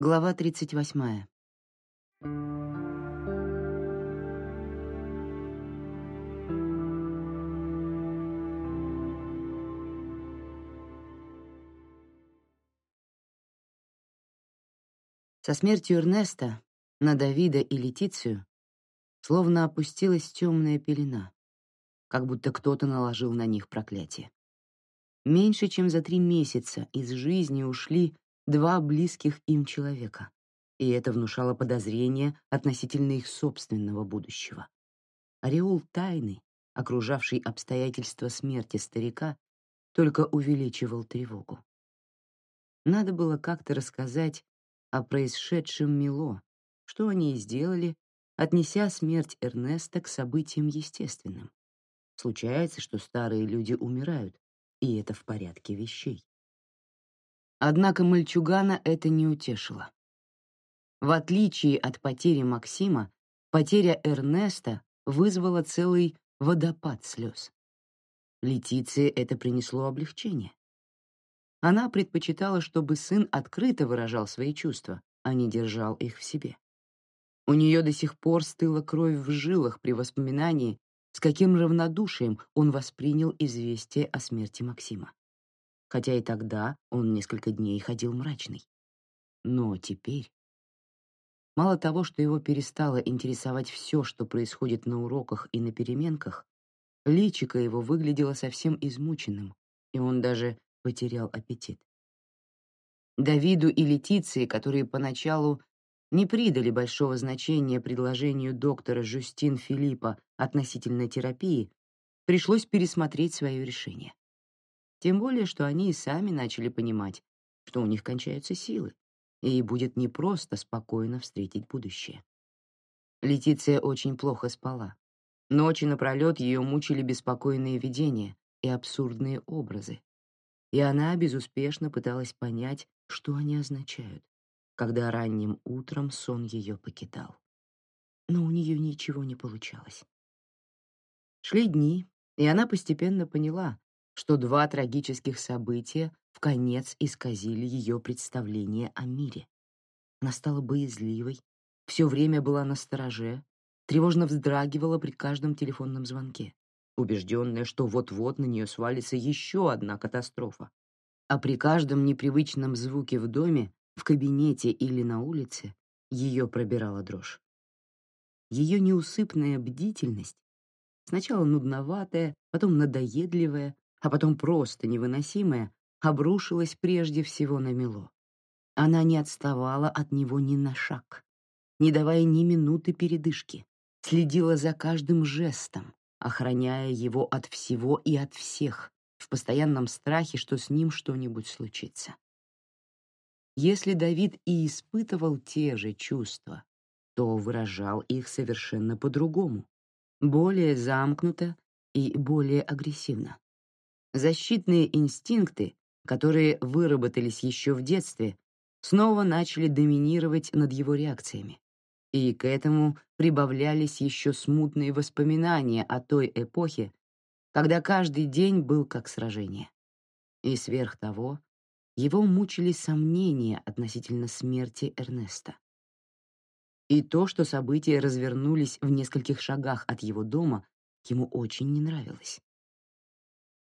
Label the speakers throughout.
Speaker 1: Глава 38. Со смертью Эрнеста на Давида и Летицию словно опустилась темная пелена, как будто кто-то наложил на них проклятие. Меньше чем за три месяца из жизни ушли два близких им человека, и это внушало подозрения относительно их собственного будущего. Ореол тайны, окружавший обстоятельства смерти старика, только увеличивал тревогу. Надо было как-то рассказать о происшедшем Мило, что они и сделали, отнеся смерть Эрнеста к событиям естественным. Случается, что старые люди умирают, и это в порядке вещей. Однако мальчугана это не утешило. В отличие от потери Максима, потеря Эрнеста вызвала целый водопад слез. Летиции это принесло облегчение. Она предпочитала, чтобы сын открыто выражал свои чувства, а не держал их в себе. У нее до сих пор стыла кровь в жилах при воспоминании, с каким равнодушием он воспринял известие о смерти Максима хотя и тогда он несколько дней ходил мрачный. Но теперь... Мало того, что его перестало интересовать все, что происходит на уроках и на переменках, личико его выглядело совсем измученным, и он даже потерял аппетит. Давиду и Летиции, которые поначалу не придали большого значения предложению доктора Жюстин Филиппа относительно терапии, пришлось пересмотреть свое решение. Тем более, что они и сами начали понимать, что у них кончаются силы, и будет непросто спокойно встретить будущее. Летиция очень плохо спала. Ночи напролет ее мучили беспокойные видения и абсурдные образы. И она безуспешно пыталась понять, что они означают, когда ранним утром сон ее покидал. Но у нее ничего не получалось. Шли дни, и она постепенно поняла, что два трагических события в конец исказили ее представление о мире. Она стала боязливой, все время была на стороже, тревожно вздрагивала при каждом телефонном звонке, убежденная, что вот-вот на нее свалится еще одна катастрофа. А при каждом непривычном звуке в доме, в кабинете или на улице ее пробирала дрожь. Ее неусыпная бдительность, сначала нудноватая, потом надоедливая, а потом просто невыносимая, обрушилась прежде всего на Мило. Она не отставала от него ни на шаг, не давая ни минуты передышки, следила за каждым жестом, охраняя его от всего и от всех, в постоянном страхе, что с ним что-нибудь случится. Если Давид и испытывал те же чувства, то выражал их совершенно по-другому, более замкнуто и более агрессивно. Защитные инстинкты, которые выработались еще в детстве, снова начали доминировать над его реакциями. И к этому прибавлялись еще смутные воспоминания о той эпохе, когда каждый день был как сражение. И сверх того, его мучили сомнения относительно смерти Эрнеста. И то, что события развернулись в нескольких шагах от его дома, ему очень не нравилось.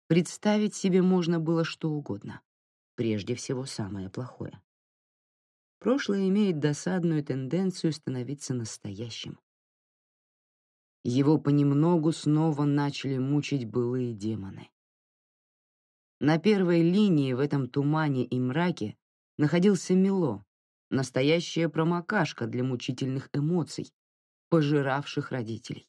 Speaker 1: Представить себе можно было что угодно. Прежде всего, самое плохое. Прошлое имеет досадную тенденцию становиться настоящим. Его понемногу снова начали мучить былые демоны. На первой линии в этом тумане и мраке находился Мило, настоящая промокашка для мучительных эмоций, пожиравших родителей.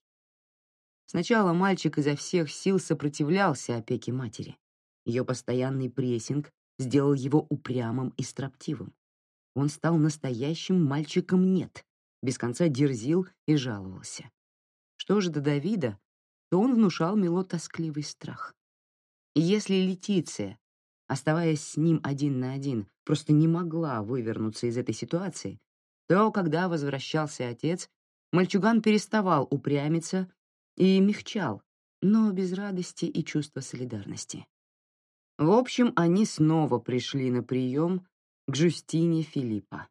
Speaker 1: Сначала мальчик изо всех сил сопротивлялся опеке матери. Ее постоянный прессинг сделал его упрямым и строптивым. Он стал настоящим мальчиком-нет, без конца дерзил и жаловался. Что же до Давида, то он внушал Мило тоскливый страх. И если Летиция, оставаясь с ним один на один, просто не могла вывернуться из этой ситуации, то, когда возвращался отец, мальчуган переставал упрямиться и мягчал, но без радости и чувства солидарности. В общем, они снова пришли на прием к Джустине Филиппа.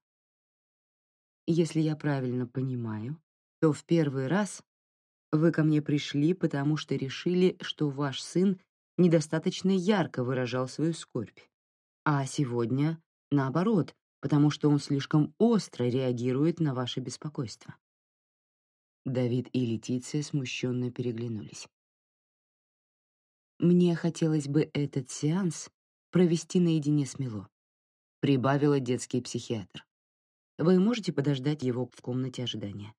Speaker 1: если я правильно понимаю, то в первый раз вы ко мне пришли, потому что решили, что ваш сын недостаточно ярко выражал свою скорбь. А сегодня, наоборот, потому что он слишком остро реагирует на ваше беспокойство. Давид и Летиция смущенно переглянулись. «Мне хотелось бы этот сеанс провести наедине с Мило», — прибавила детский психиатр. «Вы можете подождать его в комнате ожидания?»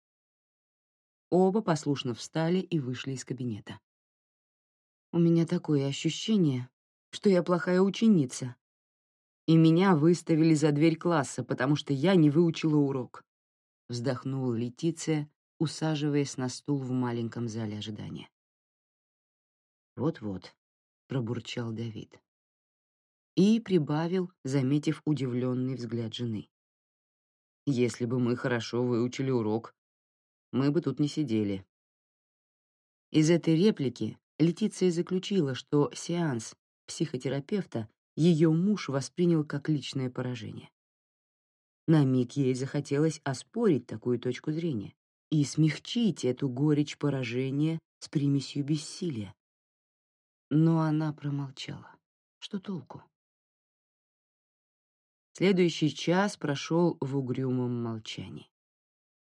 Speaker 1: Оба послушно встали и вышли из кабинета. «У меня такое ощущение, что я плохая ученица, и меня выставили за дверь класса, потому что я не выучила урок», — вздохнула Летиция, усаживаясь на стул в маленьком зале ожидания. «Вот-вот», — пробурчал Давид. И прибавил, заметив удивленный взгляд жены. «Если бы мы хорошо выучили урок, мы бы тут не сидели». Из этой реплики Летиция заключила, что сеанс психотерапевта ее муж воспринял как личное поражение. На миг ей захотелось оспорить такую точку зрения, и смягчить эту горечь поражения с примесью бессилия. Но она промолчала. Что толку? Следующий час прошел в угрюмом молчании.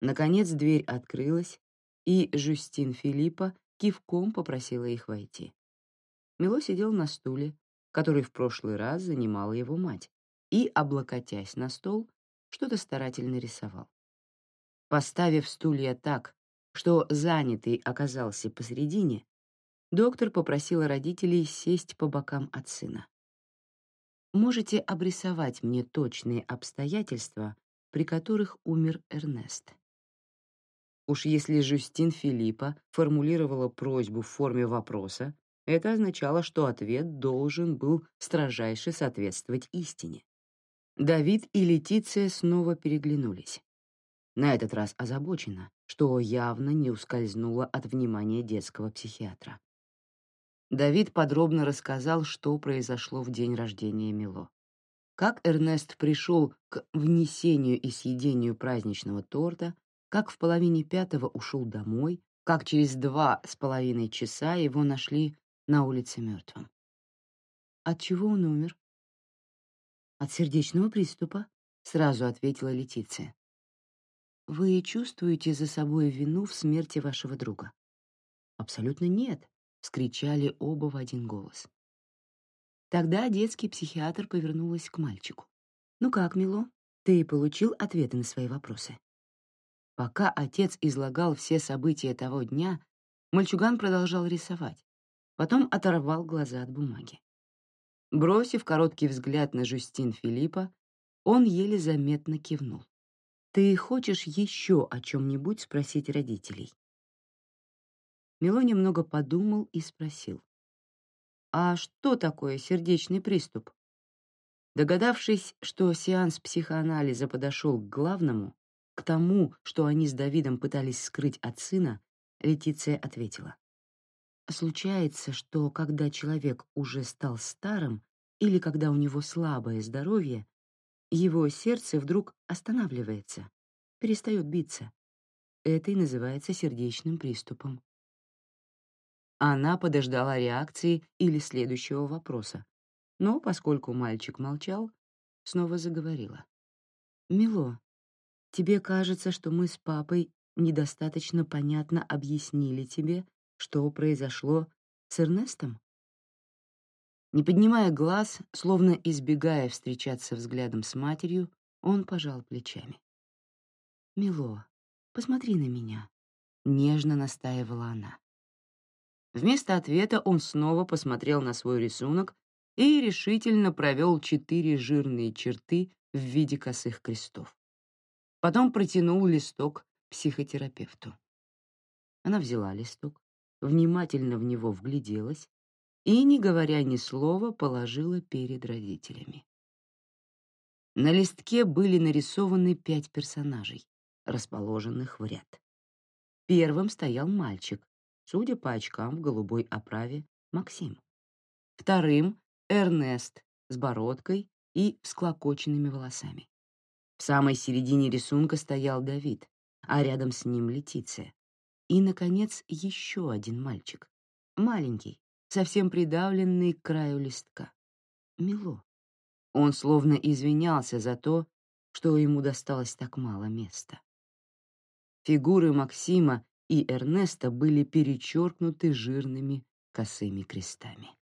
Speaker 1: Наконец дверь открылась, и Жюстин Филиппа кивком попросила их войти. Мило сидел на стуле, который в прошлый раз занимала его мать, и, облокотясь на стол, что-то старательно рисовал. Поставив стулья так, что занятый оказался посередине, доктор попросила родителей сесть по бокам от сына. «Можете обрисовать мне точные обстоятельства, при которых умер Эрнест?» Уж если Жюстин Филиппа формулировала просьбу в форме вопроса, это означало, что ответ должен был строжайше соответствовать истине. Давид и Летиция снова переглянулись на этот раз озабочена, что явно не ускользнула от внимания детского психиатра. Давид подробно рассказал, что произошло в день рождения Мило. Как Эрнест пришел к внесению и съедению праздничного торта, как в половине пятого ушел домой, как через два с половиной часа его нашли на улице мертвым. От чего он умер? От сердечного приступа, сразу ответила Летиция. Вы чувствуете за собой вину в смерти вашего друга? Абсолютно нет, вскричали оба в один голос. Тогда детский психиатр повернулась к мальчику. Ну как, Мило, ты получил ответы на свои вопросы? Пока отец излагал все события того дня, мальчуган продолжал рисовать, потом оторвал глаза от бумаги. Бросив короткий взгляд на Жюстин Филиппа, он еле заметно кивнул. Ты хочешь еще о чем-нибудь спросить родителей?» Мило немного подумал и спросил. «А что такое сердечный приступ?» Догадавшись, что сеанс психоанализа подошел к главному, к тому, что они с Давидом пытались скрыть от сына, Летиция ответила. «Случается, что когда человек уже стал старым или когда у него слабое здоровье, его сердце вдруг останавливается, перестает биться. Это и называется сердечным приступом. Она подождала реакции или следующего вопроса, но, поскольку мальчик молчал, снова заговорила. «Мило, тебе кажется, что мы с папой недостаточно понятно объяснили тебе, что произошло с Эрнестом?» Не поднимая глаз, словно избегая встречаться взглядом с матерью, он пожал плечами. «Мило, посмотри на меня», — нежно настаивала она. Вместо ответа он снова посмотрел на свой рисунок и решительно провел четыре жирные черты в виде косых крестов. Потом протянул листок психотерапевту. Она взяла листок, внимательно в него вгляделась и, не говоря ни слова, положила перед родителями. На листке были нарисованы пять персонажей, расположенных в ряд. Первым стоял мальчик, судя по очкам в голубой оправе, Максим. Вторым — Эрнест с бородкой и всклокоченными волосами. В самой середине рисунка стоял Давид, а рядом с ним Летиция. И, наконец, еще один мальчик. Маленький, совсем придавленный к краю листка. Мило. Он словно извинялся за то, что ему досталось так мало места. Фигуры Максима и Эрнеста были перечеркнуты жирными косыми крестами.